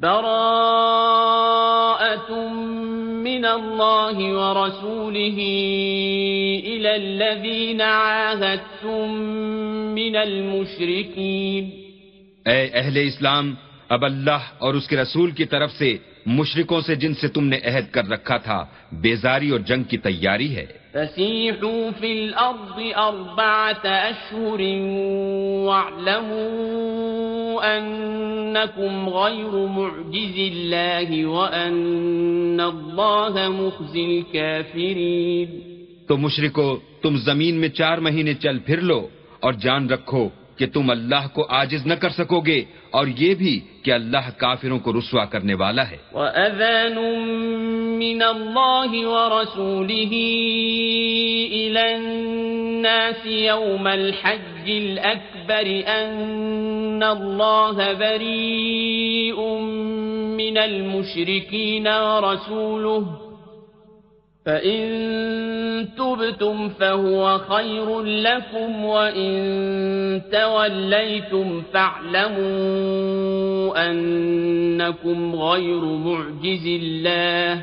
براءة من الله ورسوله إلى الذين عاهدتم من المشركين. اے اہل اسلام، اب اللہ اور اس کے رسول کی طرف سے مشرکوں سے جن سے تم نے عہد کر رکھا تھا بیزاری اور جنگ کی تیاری ہے۔ فسيحوا في الأرض أربعة أشهر واعلموا أنكم غير معجز الله وأن الله مخزي الكافرين۔ تو مشرکو تم زمین میں چار مہینے چل پھر لو اور جان رکھو کہ تم اللہ کو آجز نہ کر سکو گے اور یہ بھی کہ اللہ کافروں کو رسوا کرنے والا ہے۔ وَأَذَانٌ مِّنَ اللَّهِ وَرَسُولِهِ إِلَى النَّاسِ يَوْمَ الْحَجِّ الْأَكْبَرِ أَنَّ اللَّهَ بَرِيءٌ مِّنَ الْمُشْرِكِينَ وَرَسُولُهُ فَإِن تُبْتُمْ فَهُوَ خَيْرٌ لَكُمْ وَإِن تَوَلَّيْتُمْ فَاعْلَمُوا أَنَّكُمْ غَيْرُ مُعْجِزِ اللَّهِ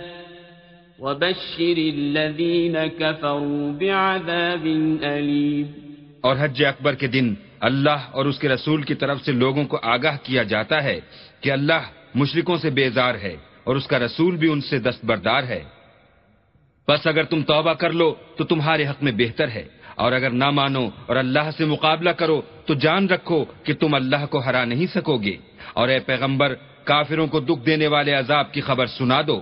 وَبَشِّرِ الَّذِينَ كَفَرُوا بِعَذَابٍ أَلِيمٍ اور حج اکبر کے دن اللہ اور اس کے رسول کی طرف سے لوگوں کو آگاہ کیا جاتا ہے کہ اللہ مشرکوں سے بیزار ہے اور اس کا رسول بھی ان سے دستبردار ہے۔ بس اگر تم توبہ کر لو تو تمہارے حق میں بہتر ہے۔ اور اگر نہ مانو اور اللہ سے مقابلہ کرو تو جان رکھو کہ تم اللہ کو ہرا نہیں سکو گے۔ اور اے پیغمبر، کافروں کو دکھ دینے والے عذاب کی خبر سنا دو۔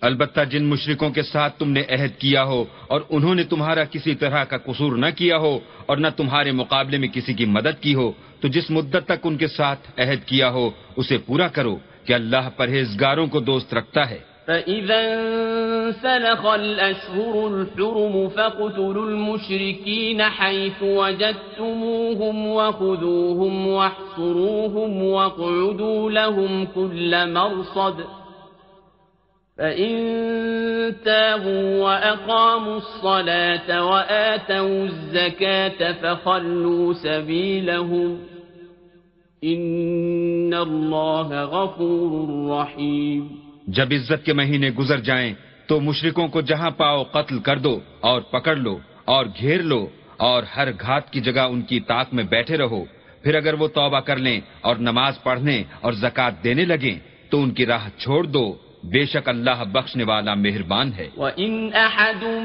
البتہ جن مشرکوں کے ساتھ تم نے عہد کیا ہو اور انہوں نے تمہارا کسی طرح کا قصور نہ کیا ہو اور نہ تمہارے مقابلے میں کسی کی مدد کی ہو، تو جس مدت تک ان کے ساتھ عہد کیا ہو، اسے پورا کرو کہ اللہ پرہیزگاروں کو دوست رکھتا ہے۔ فَإِذَا انسلخ الْأَشْهُرُ الْحُرُمُ فَقُتُلُوا الْمُشْرِكِينَ حَيْثُ وَجَدْتُمُوهُمْ وَخُذُوهُمْ وَاحْصُرُوهُمْ وَاقْعُدُوا لَهُمْ كُلَّ مَرْصَدٍ۔ فإن تابوا وأقاموا الصلاة وآتوا الزكاة فخلوا سبيلهم إن الله غفور رحيم۔ جب عزت کے مہینے گزر جائیں تو مشرکوں کو جہاں پاؤ قتل کر دو اور پکڑ لو اور گھیر لو اور ہر گھات کی جگہ ان کی طاق میں بیٹھے رہو۔ پھر اگر وہ توبہ کر لیں اور نماز پڑھنے اور زکوٰۃ دینے لگیں تو ان کی راہ چھوڑ دو۔ بے شک اللہ بخشنے والا مہربان ہے۔ وَإِنْ أَحَدٌ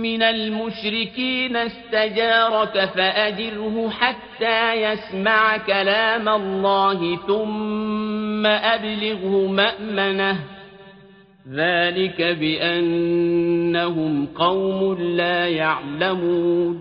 مِّنَ الْمُشْرِكِينَ اسْتَجَارَكَ فَأَجِرْهُ حَتَّى يَسْمَعَ كَلَامَ اللَّهِ ثُمَّ أَبْلِغْهُ مَأْمَنَهُ ذَلِكَ بِأَنَّهُمْ قَوْمٌ لَا يَعْلَمُونَ۔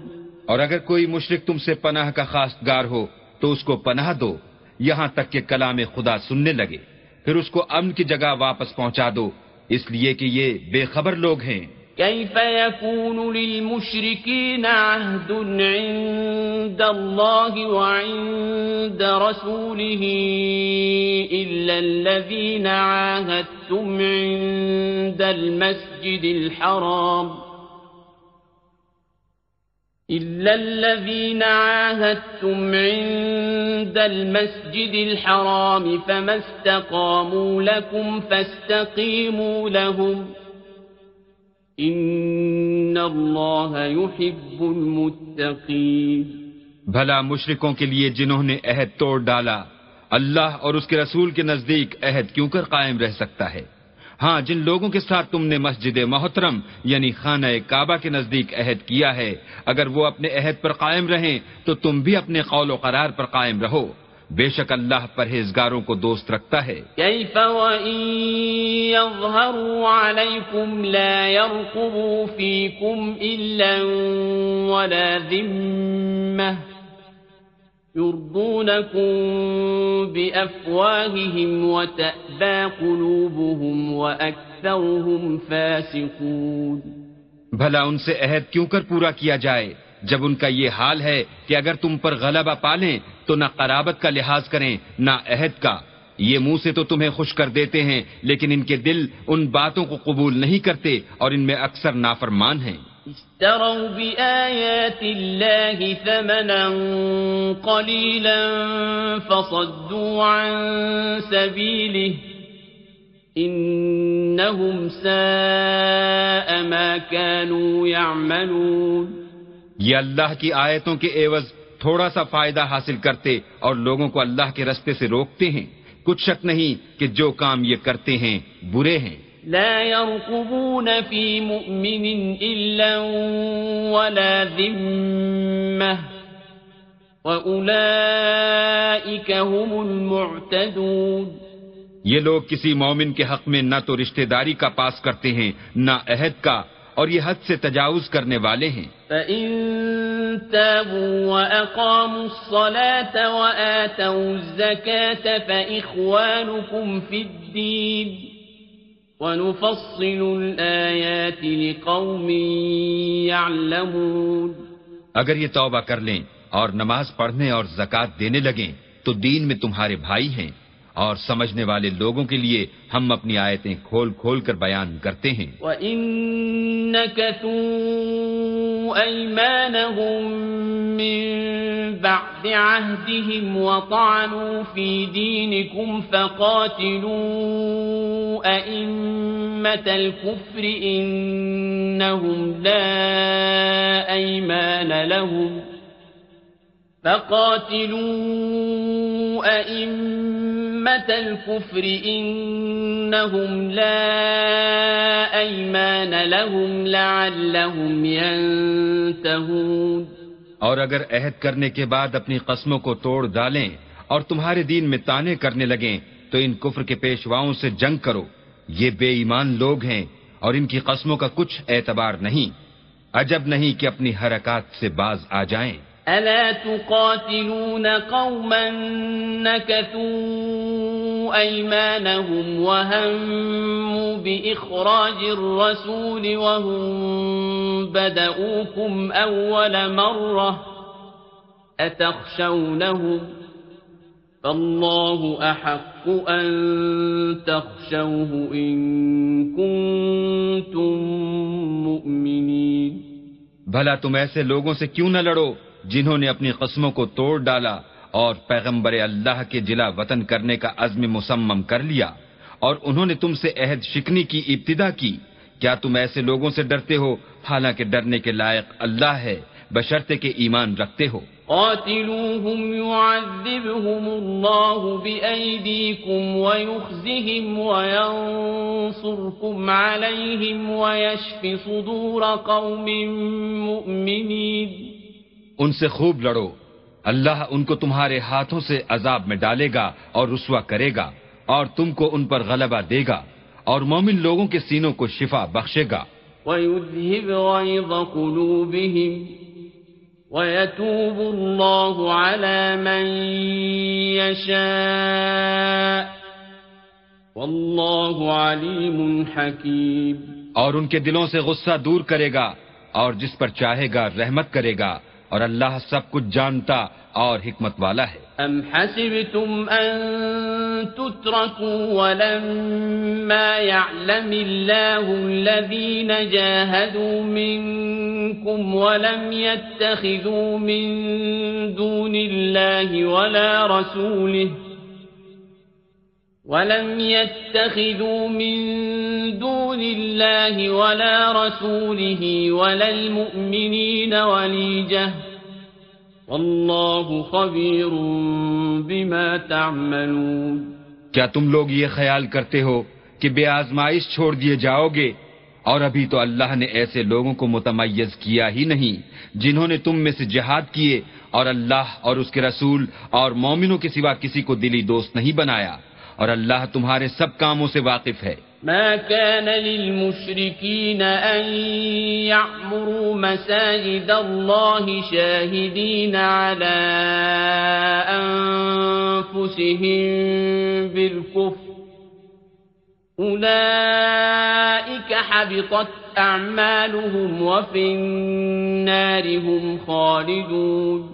اور اگر کوئی مشرک تم سے پناہ کا خواستگار ہو تو اس کو پناہ دو یہاں تک کہ کلام خدا سننے لگے۔ پھر اس کو امن کی جگہ واپس پہنچا دو۔ اس لیے کہ یہ بے خبر لوگ ہیں۔ كيف يكون للمشركين عهد عند الله وعند رسوله إلا الذين عاهدتم عند المسجد الحرام؟ إلا الذين عاهدتم عند المسجد الحرام فما استقاموا لكم فاستقيموا لهم إن الله يحب المتقين بھلا مشرکوں کے لیے جنہوں نے عہد توڑ ڈالا، اللہ اور اس کے رسول کے نزدیک عہد کیوں کر قائم رہ سکتا ہے؟ ہاں جن لوگوں کے ساتھ تم نے مسجد محترم یعنی خانہ کعبہ کے نزدیک عہد کیا ہے، اگر وہ اپنے عہد پر قائم رہیں، تو تم بھی اپنے قول و قرار پر قائم رہو۔ بے شک اللہ پرہیزگاروں کو دوست رکھتا ہے۔ كيف وإن يظهروا عليكم لا يرقبوا فيكم إلا ولا ذمة يرضونكم بأفواههم وتأبى قلوبهم وأكثرهم فاسقون بھلا ان سے عہد کیوں کر پورا کیا جائے؟ جب ان کا یہ حال ہے کہ اگر تم پر غلبہ پالیں، تو نہ قرابت کا لحاظ کریں، نہ عہد کا۔ یہ منہ سے تو تمہیں خوش کر دیتے ہیں، لیکن ان کے دل ان باتوں کو قبول نہیں کرتے اور ان میں اکثر نافرمان ہیں۔ اشتروا بآيات الله ثمنا قليلا فصدوا عن سبيله إنهم ساء ما كانوا يعملون یہ اللہ کی آیتوں کے عوض تھوڑا سا فائدہ حاصل کرتے اور لوگوں کو اللہ کے رستے سے روکتے ہیں۔ کچھ شک نہیں کہ جو کام یہ کرتے ہیں برے ہیں۔ لا يرقبون في مؤمن إلا ولا ذمة. وأولئك هم المعتدون. یہ لوگ کسی مومن کے حق میں نہ تو رشتہ داری کا پاس کرتے ہیں نہ عہد کا اور یہ حد سے تجاوز کرنے والے ہیں۔ فَإِن تَابُوا وَأَقَامُوا الصَّلَاةَ وَآتَوُوا الزَّكَاةَ فَإِخْوَانُكُمْ فِي الدِّينِ. وَنُفَصِّلُ الْآيَاتِ لِقَوْمٍ يَعْلَمُونَ. اگر یہ توبہ کر لیں اور نماز پڑھنے اور زکوٰۃ دینے لگیں، تو دین میں تمہارے بھائی ہیں۔ اور سمجھنے والے لوگوں کے لیے ہم اپنی آیتیں کھول کھول کر بیان کرتے ہیں۔ وَإِن بَعْدِ عَهْدِهِمْ وَطَعَنُوا فِي دِينِكُمْ فَقَاتِلُوا أَئِمَّةَ الْكُفْرِ إِنَّهُمْ لَا أَيْمَانَ لَهُمْ فقاتلوا أئمة الكفر إنهم لا أيمان لهم لعلهم ينتهون اور اگر عہد کرنے کے بعد اپنی قسموں کو توڑ ڈالیں اور تمہارے دین میں تانے کرنے لگیں، تو ان کفر کے پیشواؤں سے جنگ کرو۔ یہ بے ایمان لوگ ہیں اور ان کی قسموں کا کچھ اعتبار نہیں۔ عجب نہیں کہ اپنی حرکات سے باز آ جائیں۔ ألا تقاتلون قوما نكثوا أيمانهم وهموا بإخراج الرسول وهم بدأوكم أول مرة أتخشونهم فالله أحق أن تخشوه إن كنتم مؤمنين بھلا تم ایسے لوگوں سے کیوں نہ لڑو؟ جنہوں نے اپنی قسموں کو توڑ ڈالا اور پیغمبر اللہ کے جلا وطن کرنے کا عزم مسمم کر لیا اور انہوں نے تم سے عہد شکنی کی ابتدا کی۔ کیا تم ایسے لوگوں سے ڈرتے ہو؟ حالانکہ ڈرنے کے لائق اللہ ہے بشرطے کے ایمان رکھتے ہو۔ قاتلوهم يعذبهم الله بأيديكم ويخزهم وينصركم عليهم ويشف صدور قوم مؤمنين۔ ان سے خوب لڑو۔ اللہ ان کو تمہارے ہاتھوں سے عذاب میں ڈالے گا اور رسوا کرے گا اور تم کو ان پر غلبہ دے گا اور مومن لوگوں کے سینوں کو شفا بخشے گا۔ وَيُذْهِبْ غَيْظَ قُلُوبِهِمْ وَيَتُوبُ اللَّهُ عَلَى مَن يَشَاءُ وَاللَّهُ عَلِيمٌ حَكِيمٌ۔ اور ان کے دلوں سے غصہ دور کرے گا اور جس پر چاہے گا رحمت کرے گا۔ اور اللہ سب کچھ جانتا اور حکمت والا ہے۔ ام حسبتم ان تتركوا ولما يعلم الله الذين جاهدوا منكم ولم يتخذوا من دون الله ولا رسوله ولم يتخذوا من دون الله ولا رسوله ولا المؤمنين وليجة والله خبير بما تعملون کیا تم لوگ یہ خیال کرتے ہو کہ بے آزمائش چھوڑ دیے جاؤ گے؟ اور ابھی تو اللہ نے ایسے لوگوں کو متمیز کیا ہی نہیں، جنہوں نے تم میں سے جہاد کیے اور اللہ اور اس کے رسول اور مومنوں کے سوا کسی کو دلی دوست نہیں بنایا۔ اور اللہ تمہارے سب کاموں سے واقف ہے۔ ما كان للمشركين أن يعمروا مساجد الله شاهدين على أنفسهم بالكفر أولئك حبطت أعمالهم وفي النار هم خالدون۔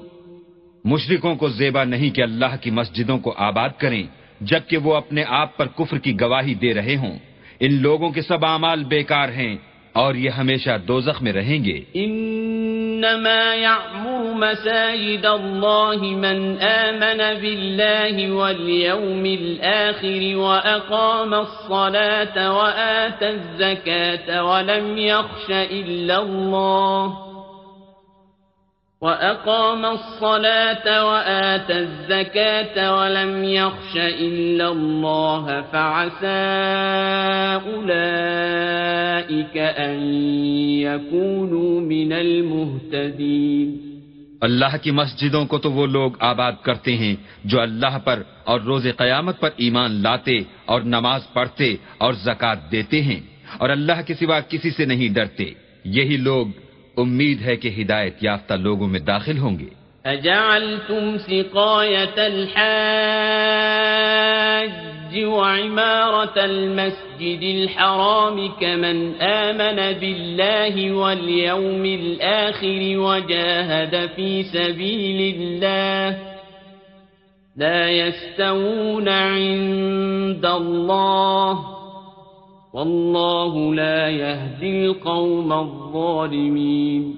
مشرکوں کو زیبا نہیں کہ اللہ کی مسجدوں کو آباد کریں۔ جبکہ وہ اپنے آپ پر کفر کی گواہی دے رہے ہوں۔ ان لوگوں کے سب اعمال بیکار ہیں اور یہ ہمیشہ دوزخ میں رہیں گے۔ انما يعمر مساجد الله من آمن بالله واليوم الآخر وأقام الصلاة وآت الزكاة ولم يخش إلا الله وأقام الصلاة وآت الزكاة ولم يخش إلا الله فعسى أولئك أن يكونوا من المهتدين اللہ کی مسجدوں کو تو وہ لوگ آباد کرتے ہیں جو اللہ پر اور روز قیامت پر ایمان لاتے اور نماز پڑھتے اور زکوٰۃ دیتے ہیں اور اللہ کے سوا کسی سے نہیں ڈرتے۔ یہی لوگ امید ہے کہ ہدایت یافتہ لوگوں میں داخل ہوں گے۔ اجعلتم سقاية الحاج وعمارة المسجد الحرام كمن آمن بالله واليوم الآخر وجاهد في سبيل الله لا يستوون عند الله واللہ لا يهدي القوم الظالمین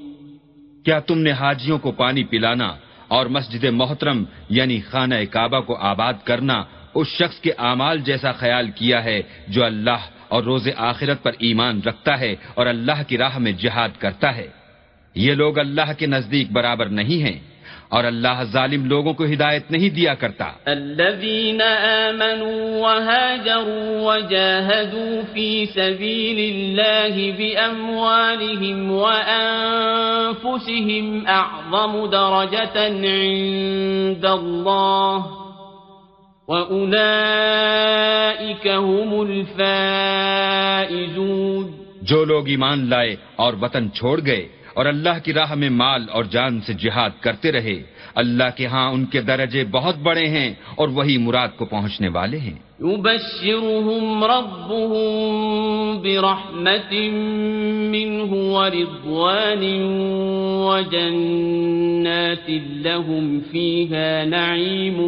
کیا تم نے حاجیوں کو پانی پلانا اور مسجد محترم یعنی خانہ کعبہ کو آباد کرنا اس شخص کے اعمال جیسا خیال کیا ہے جو اللہ اور روز آخرت پر ایمان رکھتا ہے اور اللہ کی راہ میں جہاد کرتا ہے؟ یہ لوگ اللہ کے نزدیک برابر نہیں ہیں۔ اور اللہ ظالم لوگوں کو ہدایت نہیں دیا کرتا۔ الذين آمنوا وهاجروا وجاهدوا في سبيل الله بأموالهم وأنفسهم أعظم درجة عند الله وأولئك هم الفائزون۔ جو لوگ ایمان لائے اور وطن چھوڑ گئے اور اللہ کی راہ میں مال اور جان سے جہاد کرتے رہے۔ اللہ کے ہاں ان کے درجے بہت بڑے ہیں اور وہی مراد کو پہنچنے والے ہیں۔ يبشرهم ربهم برحمة منه ورضوان وجنات لهم فيها نعيم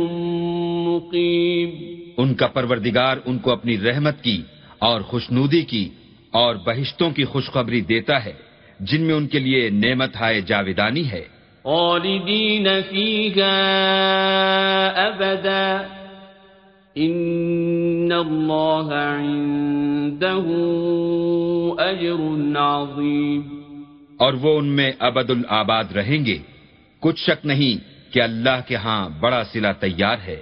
مقيم۔ ان کا پروردگار ان کو اپنی رحمت کی اور خوشنودی کی اور بہشتوں کی خوشخبری دیتا ہے۔ جن میں ان کے لیے نعمت ہائے جاویدانی ہے۔ خالدین فیہا ابدا۔ ان اللہ عنده اجر عظیم۔ اور وہ ان میں ابد الآباد رہیں گے۔ کچھ شک نہیں کہ اللہ کے ہاں بڑا سلا تیار ہے۔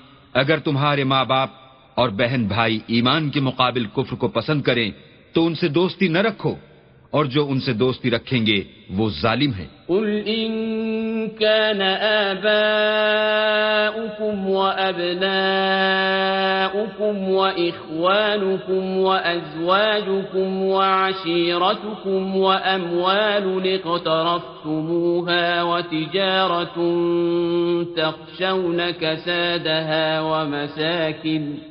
اگر تمہارے ماں باپ اور بہن بھائی ایمان کے مقابل کفر کو پسند کریں، تو ان سے دوستی نہ رکھو۔ اور جو ان سے دوستی رکھیں گے، وہ ظالم ہیں۔ قل ان كان آباؤكم وأبناؤكم وإخوانكم وأزواجكم وعشيرتكم وأموال اقترفتموها وتجارة تخشون كسادها ومساكن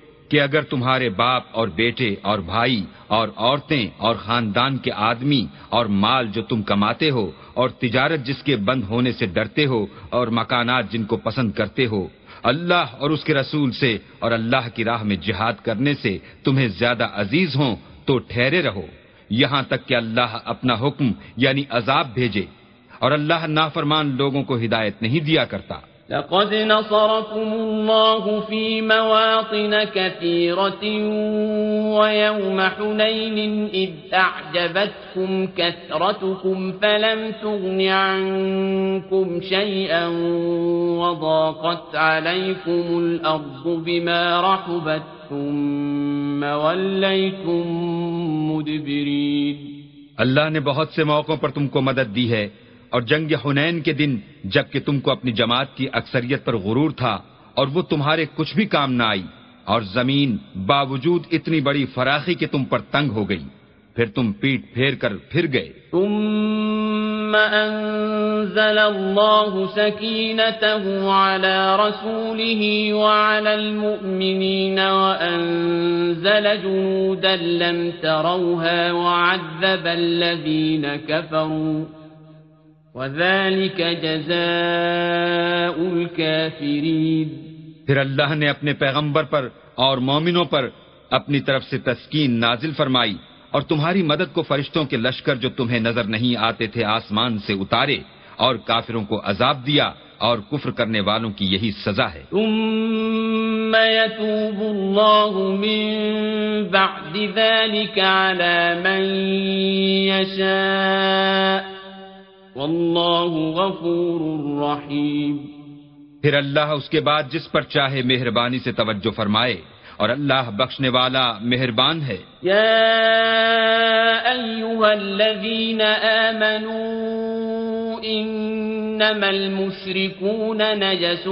کہ اگر تمہارے باپ اور بیٹے اور بھائی اور عورتیں اور خاندان کے آدمی اور مال جو تم کماتے ہو اور تجارت جس کے بند ہونے سے ڈرتے ہو اور مکانات جن کو پسند کرتے ہو، اللہ اور اس کے رسول سے اور اللہ کی راہ میں جہاد کرنے سے تمہیں زیادہ عزیز ہوں تو ٹھہرے رہو۔ یہاں تک کہ اللہ اپنا حکم یعنی عذاب بھیجے اور اللہ نافرمان لوگوں کو ہدایت نہیں دیا کرتا۔ لقد نصركم الله في مواطن كثيرة ويوم حنين إذ أعجبتكم كثرتكم فلم تغن عنكم شيئا وضاقت عليكم الأرض بما رحبت ثم وليتم مدبرين اللہ نے بہت سے موقعوں پر تم کو مدد دی ہے اور جنگ حنین کے دن جبکہ تم کو اپنی جماعت کی اکثریت پر غرور تھا اور وہ تمہارے کچھ بھی کام نہ آئی، اور زمین باوجود اتنی بڑی فراخی کہ تم پر تنگ ہو گئی۔ پھر تم پیٹ پھیر کر پھر گئے۔ ثم انزل الله سكينته على رسوله وعلى المؤمنين وانزل جنودا لم تروها وعذب الذين كفروا وَذَلِكَ جَزَاءُ الْكَافِرِينَ پھر اللہ نے اپنے پیغمبر پر اور مومنوں پر اپنی طرف سے تسکین نازل فرمائی اور تمہاری مدد کو فرشتوں کے لشکر جو تمہیں نظر نہیں آتے تھے آسمان سے اتارے اور کافروں کو عذاب دیا اور کفر کرنے والوں کی یہی سزا ہے۔ ثم يتوب الله من بعد ذلك على من يشاء واللہ غفور رحیم۔ پھر اللہ اس کے بعد جس پر چاہے مہربانی سے توجہ فرمائے اور اللہ بخشنے والا مہربان ہے۔ یا ایوہا الذین آمنوا انما المشرکون نجس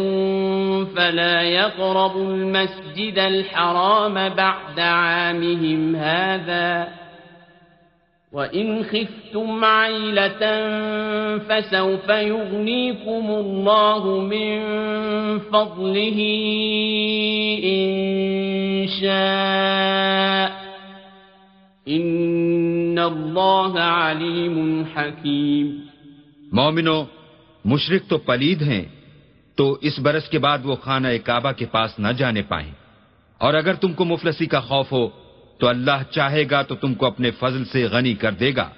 فلا يقربوا المسجد الحرام بعد عامهم هذا وَإِنْ خِفْتُمْ عَيْلَةً فَسَوْفَ يُغْنِيكُمُ اللَّهُ مِنْ فَضْلِهِ إِنْ شَاءَ إِنَّ اللَّهَ عَلِيمٌ حَكِيمٌ مومنو مشرق تو پلید ہیں، تو اس برس کے بعد وہ خانہ کعبہ کے پاس نہ جانے پائیں۔ اور اگر تم کو مفلسی کا خوف ہو تو اللہ چاہے گا تو تم کو اپنے فضل سے غنی کر دے گا۔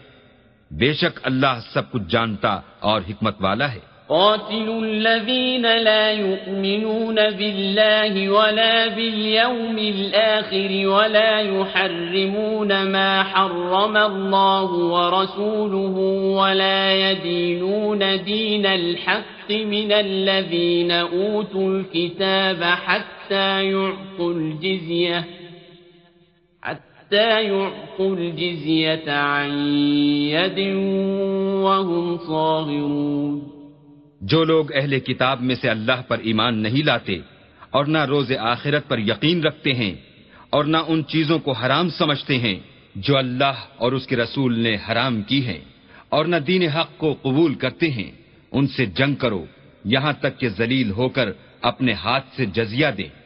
بے شک اللہ سب کچھ جانتا اور حکمت والا ہے۔ قاتلوا الذين لا يؤمنون بالله ولا باليوم الآخر ولا يحرمون ما حرم الله ورسوله ولا يدينون دين الحق من الذين أوتوا الكتاب حتى يعطوا الجزية حتى يعطوا الجزية عن يد وهم صاغرون جو لوگ اہل کتاب میں سے اللہ پر ایمان نہیں لاتے اور نہ روز آخرت پر یقین رکھتے ہیں اور نہ ان چیزوں کو حرام سمجھتے ہیں جو اللہ اور اس کے رسول نے حرام کی ہیں اور نہ دین حق کو قبول کرتے ہیں، ان سے جنگ کرو، یہاں تک کہ ذلیل ہو کر اپنے ہاتھ سے جزیہ دیں۔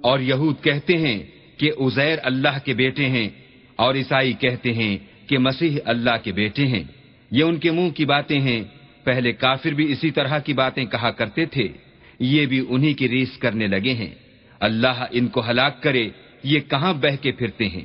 اور یہود کہتے ہیں کہ عزیر اللہ کے بیٹے ہیں اور عیسائی کہتے ہیں کہ مسیح اللہ کے بیٹے ہیں۔ یہ ان کے منہ کی باتیں ہیں۔ پہلے کافر بھی اسی طرح کی باتیں کہا کرتے تھے۔ یہ بھی انہی کی ریس کرنے لگے ہیں۔ اللہ ان کو ہلاک کرے، یہ کہاں بہ کے پھرتے ہیں؟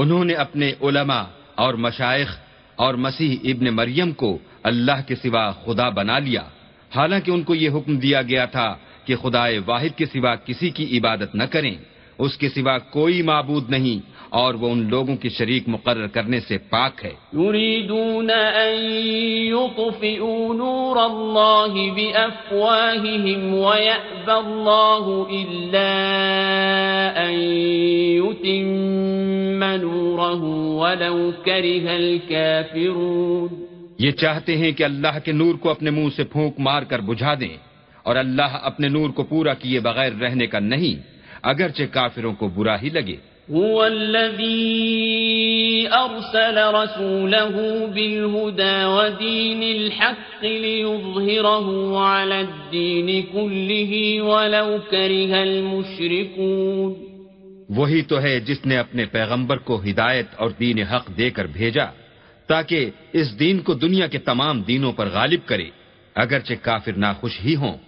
انہوں نے اپنے علماء اور مشائق اور مسیح ابن مریم کو اللہ کے سوا خدا بنا لیا۔ حالانکہ ان کو یہ حکم دیا گیا تھا کہ خدا واحد کے سوا کسی کی عبادت نہ کریں۔ اس کے سوا کوئی معبود نہیں اور وہ ان لوگوں کی شریک مقرر کرنے سے پاک ہے۔ يطفئوا نور إلا أن يتم نوره ولو كره الكافرون یہ چاہتے ہیں کہ اللہ کے نور کو اپنے منہ سے پھونک مار کر بجھا دیں اور اللہ اپنے نور کو پورا کیے بغیر رہنے کا نہیں۔ اگرچہ کافروں کو برا ہی لگے۔ هو الذي أرسل رسوله بالهدى ودين الحق ليظهره على الدين كله ولو كره المشركون۔ وہی تو ہے جس نے اپنے پیغمبر کو ہدایت اور دین حق دے کر بھیجا تاکہ اس دین کو دنیا کے تمام دینوں پر غالب کرے اگرچہ کافر ناخوش ہی ہوں۔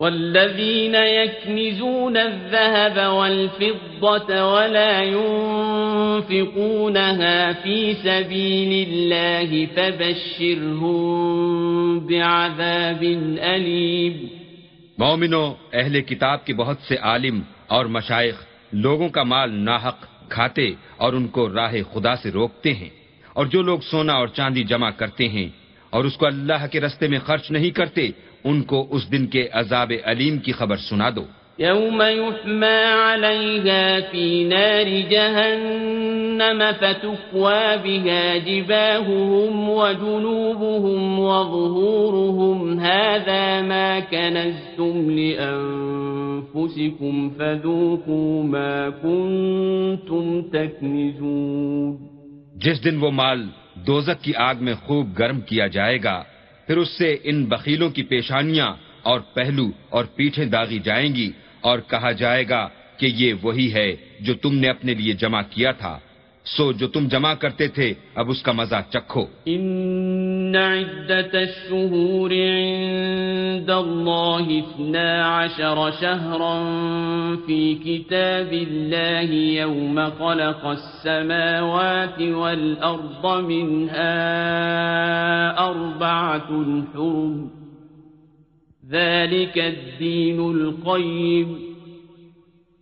والذين يكنزون الذهب والفضة ولا ينفقونها في سبيل الله فبشرهم بعذاب أليم. مومنو، اہل کتاب کے بہت سے عالم اور مشائق لوگوں کا مال ناحق کھاتے اور ان کو راہ خدا سے روکتے ہیں اور جو لوگ سونا اور چاندی جمع کرتے ہیں اور اس کو اللہ کے رستے میں خرچ نہیں کرتے ان کو اس دن کے عذاب علیم کی خبر سنا دو۔ يوم يحمى عليها في نار جهنم فتكوى بها جباههم وجنوبهم وظهورهم هذا ما كنزتم لأنفسكم فذوقوا ما كنتم تكنزون جس دن وہ مال دوزک کی آگ میں خوب گرم کیا جائے گا پھر اس سے ان بخیلوں کی پیشانیاں اور پہلو اور پیٹھیں داغی جائیں گی اور کہا جائے گا کہ یہ وہی ہے جو تم نے اپنے لیے جمع کیا تھا۔ سو جو تم جمع کرتے تھے، اب اس کا مزہ چکھو۔ ان عدت الشهور عند الله اثنا عشر شهرا في كتاب الله يوم خلق السماوات والأرض منها أربعة حرم۔ ذلك الدين القيم۔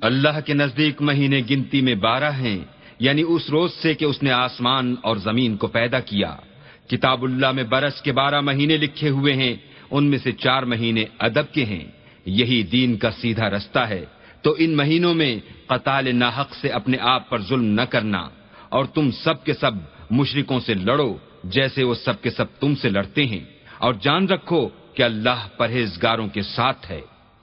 اللہ کے نزدیک مہینے گنتی میں بارہ ہیں یعنی اس روز سے کہ اس نے آسمان اور زمین کو پیدا کیا۔ کتاب اللہ میں برس کے بارہ مہینے لکھے ہوئے ہیں، ان میں سے چار مہینے ادب کے ہیں۔ یہی دین کا سیدھا رستہ ہے۔ تو ان مہینوں میں قتال ناحق سے اپنے آپ پر ظلم نہ کرنا، اور تم سب کے سب مشرکوں سے لڑو جیسے وہ سب کے سب تم سے لڑتے ہیں۔ اور جان رکھو کہ اللہ پرہیزگاروں کے ساتھ ہے۔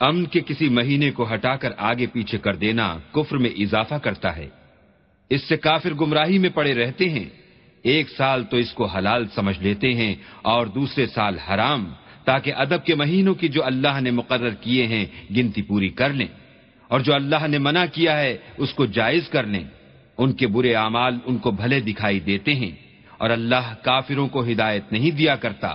امن کے کسی مہینے کو ہٹا کر آگے پیچھے کر دینا کفر میں اضافہ کرتا ہے۔ اس سے کافر گمراہی میں پڑے رہتے ہیں۔ ایک سال تو اس کو حلال سمجھ لیتے ہیں اور دوسرے سال حرام، تاکہ ادب کے مہینوں کی جو اللہ نے مقرر کیے ہیں گنتی پوری کر لیں۔ اور جو اللہ نے منع کیا ہے، اس کو جائز کر لیں۔ ان کے برے اعمال ان کو بھلے دکھائی دیتے ہیں۔ اور اللہ کافروں کو ہدایت نہیں دیا کرتا۔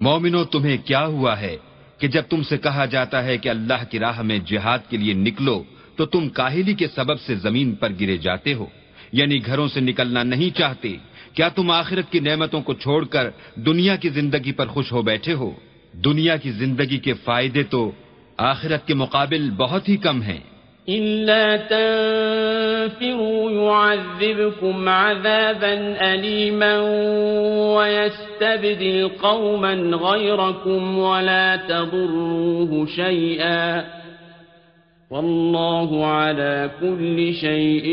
مومنو، تمہیں کیا ہوا ہے کہ جب تم سے کہا جاتا ہے کہ اللہ کی راہ میں جہاد کے لیے نکلو، تو تم کاہلی کے سبب سے زمین پر گرے جاتے ہو؟ یعنی گھروں سے نکلنا نہیں چاہتے؟ کیا تم آخرت کی نعمتوں کو چھوڑ کر دنیا کی زندگی پر خوش ہو بیٹھے ہو؟ دنیا کی زندگی کے فائدے تو آخرت کے مقابل بہت ہی کم ہیں۔ إلا تنفروا يعذبكم عذابا أليما ويستبدل قوما غيركم ولا تضروه شيئا والله على كل شيء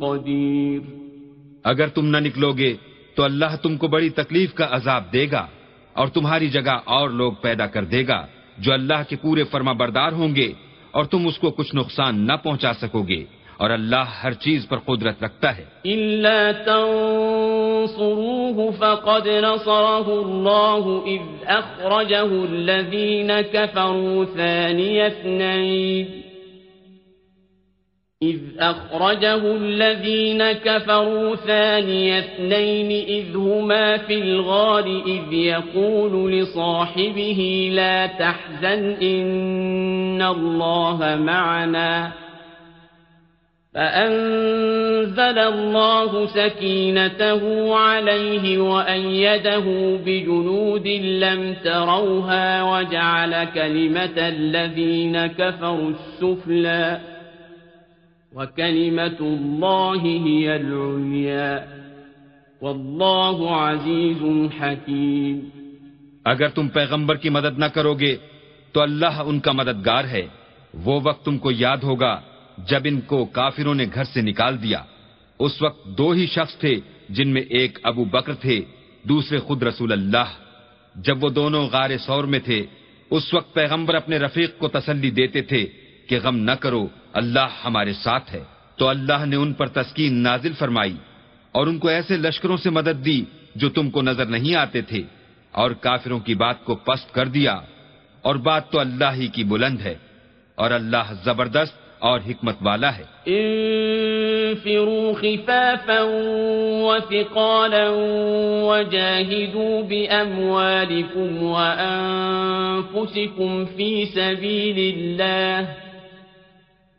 قدير اگر تم نہ نکلو گے تو اللہ تم کو بڑی تکلیف کا عذاب دے گا اور تمہاری جگہ اور لوگ پیدا کر دے گا جو اللہ کے پورے فرما بردار ہوں گے۔ اور تم اس کو کچھ نقصان نہ پہنچا سکو گے اور اللہ ہر چیز پر قدرت رکھتا ہے۔ إلا تنصروه فقد نصره الله إذ أخرجه الذين كفروا ثاني اثنين إذ أخرجه الذين كفروا ثاني اثنين إذ هما في الغار إذ يقول لصاحبه لا تحزن إن ان الله معنا فأنزل الله سكينته عليه وأيده بجنود لم تروها وجعل كلمة الذين كفروا السفلى وكلمة الله هي العليا والله عزيز حكيم اگر تم پیغمبر کی مدد نہ کرو گے تو اللہ ان کا مددگار ہے۔ وہ وقت تم کو یاد ہوگا جب ان کو کافروں نے گھر سے نکال دیا۔ اس وقت دو ہی شخص تھے جن میں ایک ابو بکر تھے، دوسرے خود رسول اللہ۔ جب وہ دونوں غار سور میں تھے، اس وقت پیغمبر اپنے رفیق کو تسلی دیتے تھے کہ غم نہ کرو، اللہ ہمارے ساتھ ہے۔ تو اللہ نے ان پر تسکین نازل فرمائی اور ان کو ایسے لشکروں سے مدد دی جو تم کو نظر نہیں آتے تھے اور کافروں کی بات کو پست کر دیا۔ اور بات تو اللہ ہی کی بلند ہے اور اللہ زبردست اور حکمت والا ہے۔ انفروا خفافا وثقالا وجاهدوا بأموالكم وأنفسكم في سبيل الله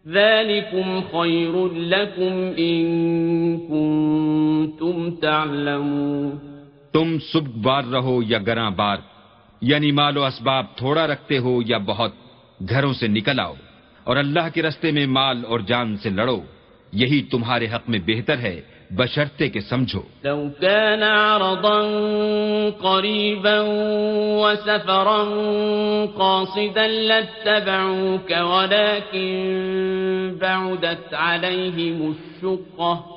ذلكم خير لكم إن كنتم تعلمون۔ تم سب بار رہو یا گراں بار یعنی مال و اسباب تھوڑا رکھتے ہو یا بہت گھروں سے نکل آؤ اور اللہ کے رستے میں مال اور جان سے لڑو، یہی تمہارے حق میں بہتر ہے بشرتے کے سمجھو۔ لو كان عرضا قريبا وسفرا قاصدا لاتبعوك، ولكن بعدت عليهم الشقة.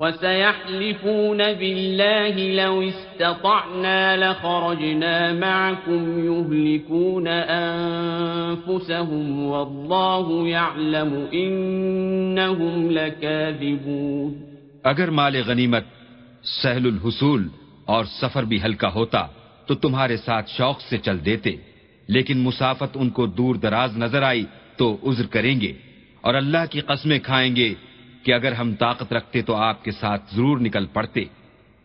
وسيحلفون بالله لو استطعنا لخرجنا معكم يهلكون أنفسهم والله يعلم إنهم لكاذبون اگر مال غنیمت، سہل الحصول اور سفر بھی ہلکا ہوتا، تو تمہارے ساتھ شوق سے چل دیتے۔ لیکن مسافت ان کو دور دراز نظر آئی تو عذر کریں گے اور اللہ کی قسمیں کھائیں گے کہ اگر ہم طاقت رکھتے تو آپ کے ساتھ ضرور نکل پڑتے۔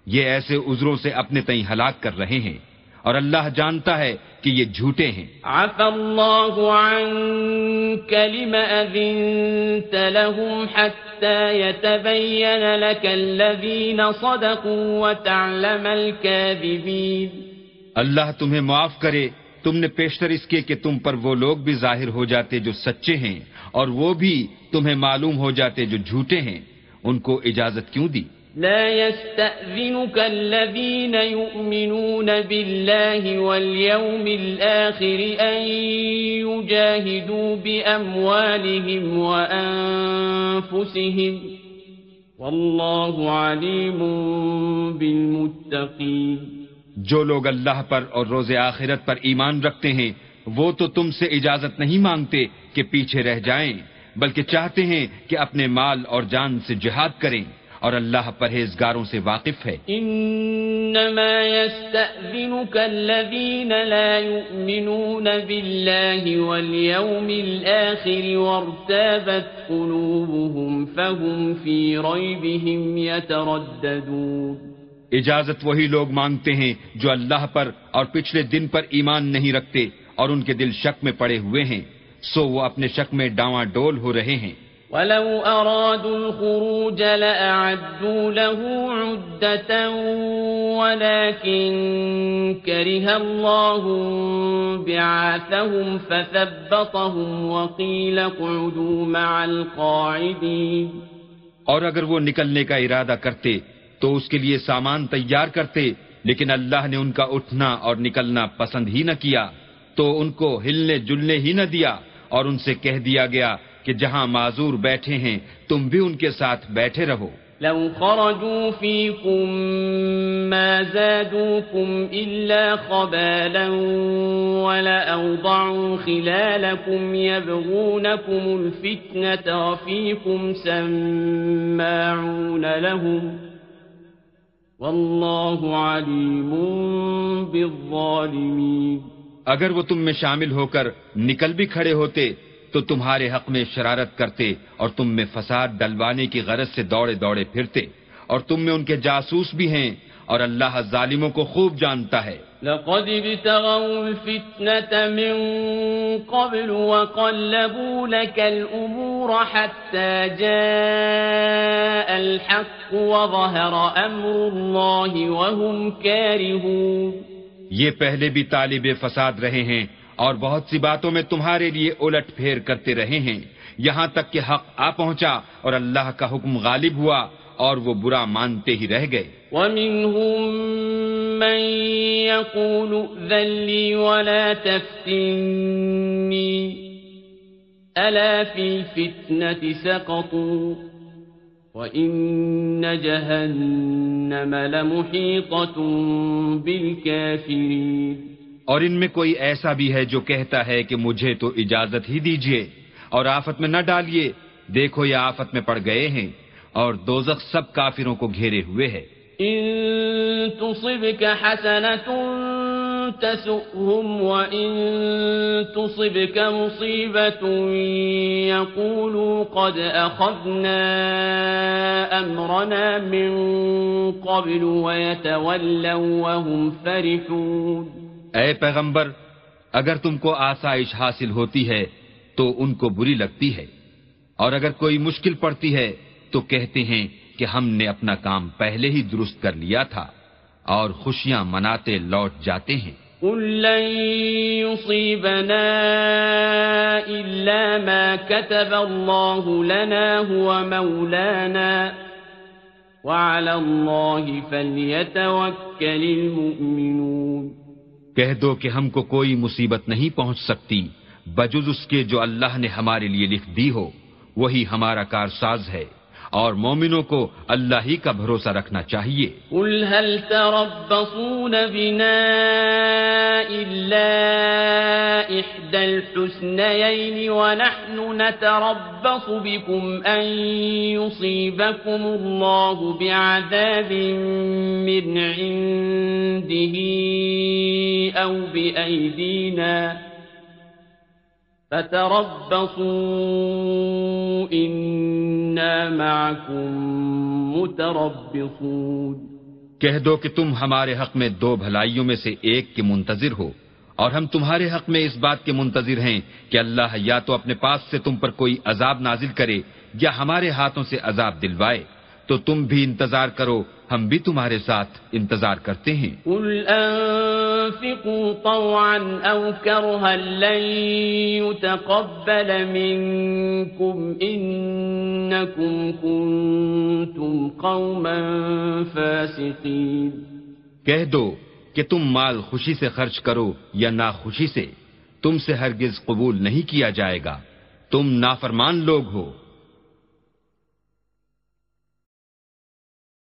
یہ ایسے عذروں سے اپنے تئیں ہلاک کر رہے ہیں۔ اور اللہ جانتا ہے کہ یہ جھوٹے ہیں۔ عفى الله عنك لما أذنت لهم حتى يتبين لك الذين صدقوا وتعلم الكاذبين اللہ تمہیں معاف کرے تم نے پیشتر اس کے کہ تم پر وہ لوگ بھی ظاہر ہو جاتے جو سچے ہیں اور وہ بھی تمہیں معلوم ہو جاتے جو جھوٹے ہیں۔ ان کو اجازت کیوں دی؟ لا يستأذنك الذين يؤمنون بالله واليوم الآخر أن يجاهدوا بأموالهم وأنفسهم والله عليم بالمتقين۔ جو لوگ اللہ پر اور روز آخرت پر ایمان رکھتے ہیں، وہ تو تم سے اجازت نہیں مانگتے کہ پیچھے رہ جائیں، بلکہ چاہتے ہیں کہ اپنے مال اور جان سے جہاد کریں، اور اللہ پرہیزگاروں سے واقف ہے۔ انما يستأذنك الذين لا يؤمنون بالله واليوم الآخر وارتابت قلوبهم فهم في ريبهم يترددون اجازت وہی لوگ مانگتے ہیں جو اللہ پر اور پچھلے دن پر ایمان نہیں رکھتے اور ان کے دل شک میں پڑے ہوئے ہیں سو وہ اپنے شک میں ڈاواں ڈول ہو رہے ہیں۔ ولو أرادوا الخروج لأعدوا له عدة ولكن كره الله بعاثهم فثبطهم وقيل قعدوا مع القاعدين۔ اور اگر وہ نکلنے کا ارادہ کرتے تو اس کے لیے سامان تیار کرتے، لیکن اللہ نے ان کا اٹھنا اور نکلنا پسند ہی نہ کیا، تو ان کو ہلنے جلنے ہی نہ دیا، اور ان سے کہہ دیا گیا کہ جہاں معذور بیٹھے ہیں، تم بھی ان کے ساتھ بیٹھے رہو۔ لو خرجوا فيكم ما زادوكم إلا خبالا ولأوضعوا خلالكم يبغونكم الفتنة وفيكم سماعون لهم۔ واللہ علیم بالظالمین۔ اگر وہ تم میں شامل ہو کر نکل بھی کھڑے ہوتے، تو تمہارے حق میں شرارت کرتے اور تم میں فساد ڈلوانے کی غرض سے دوڑے دوڑے پھرتے، اور تم میں ان کے جاسوس بھی ہیں اور اللہ ظالموں کو خوب جانتا ہے۔ لقد ابتغوا الفتنة من قبل وقلبوا لك الأمور حتى جاء الحق وظهر أمر الله وهم كارهون. یہ پہلے بھی طالب فساد رہے ہیں اور بہت سی باتوں میں تمہارے لیے الٹ پھیر کرتے رہے ہیں۔ یہاں تک کہ حق آ پہنچا اور اللہ کا حکم غالب ہوا۔ اور وہ برا مانتے ہی رہ گئے۔ وَمِنْهُمْ مَنْ يَقُولُ ذَلِّي وَلَا تَفْتِنِّي أَلَا فِي الْفِتْنَةِ سَقَطُوا وَإِنَّ جَهَنَّمَ لَمُحِيطَةٌ بِالْكَافِرِينَ۔ اور ان میں کوئی ایسا بھی ہے جو کہتا ہے کہ مجھے تو اجازت ہی دیجیے اور آفت میں نہ ڈالیے۔ دیکھو یہ آفت میں پڑ گئے ہیں۔ اور دوزخ سب کافروں کو گھیرے ہوئے ہے۔ تسؤهم وإن تصبك مصيبة يقولوا قد أخذنا أمرنا من قبل ويتولوا وهم فرحون۔ اے پیغمبر اگر تم کو آسائش حاصل ہوتی ہے تو ان کو بری لگتی ہے اور اگر کوئی مشکل پڑتی ہے تو کہتے ہیں کہ ہم نے اپنا کام پہلے ہی درست کر لیا تھا اور خوشیاں مناتے لوٹ جاتے ہیں۔ کہہ دو کہ ہم کو کوئی مصیبت نہیں پہنچ سکتی بجز اس کے جو اللہ نے ہمارے لیے لکھ دی ہو وہی ہمارا کارساز ہے۔ اور مومنوں کو اللہ ہی کا بھروسہ رکھنا چاہیے۔ قل هل تربصون بنا إلا إحدى الحسنيين ونحن نتربص بكم أن يصيبكم الله بعذاب من عنده أو بأيدينا فتربصوا، إنا معكم متربصون۔ کہہ دو کہ تم ہمارے حق میں دو بھلائیوں میں سے ایک کے منتظر ہو، اور ہم تمہارے حق میں اس بات کے منتظر ہیں کہ اللہ یا تو اپنے پاس سے تم پر کوئی عذاب نازل کرے یا ہمارے ہاتھوں سے عذاب دلوائے۔ تو تم بھی انتظار کرو ہم بھی تمہارے ساتھ انتظار کرتے ہیں۔ قل انفقوا طوعا او کرها لن يتقبل منكم انكم كنتم قوما فاسقين۔ کہہ دو کہ تم مال خوشی سے خرچ کرو یا ناخوشی سے تم سے ہرگز قبول نہیں کیا جائے گا۔ تم نافرمان لوگ ہو۔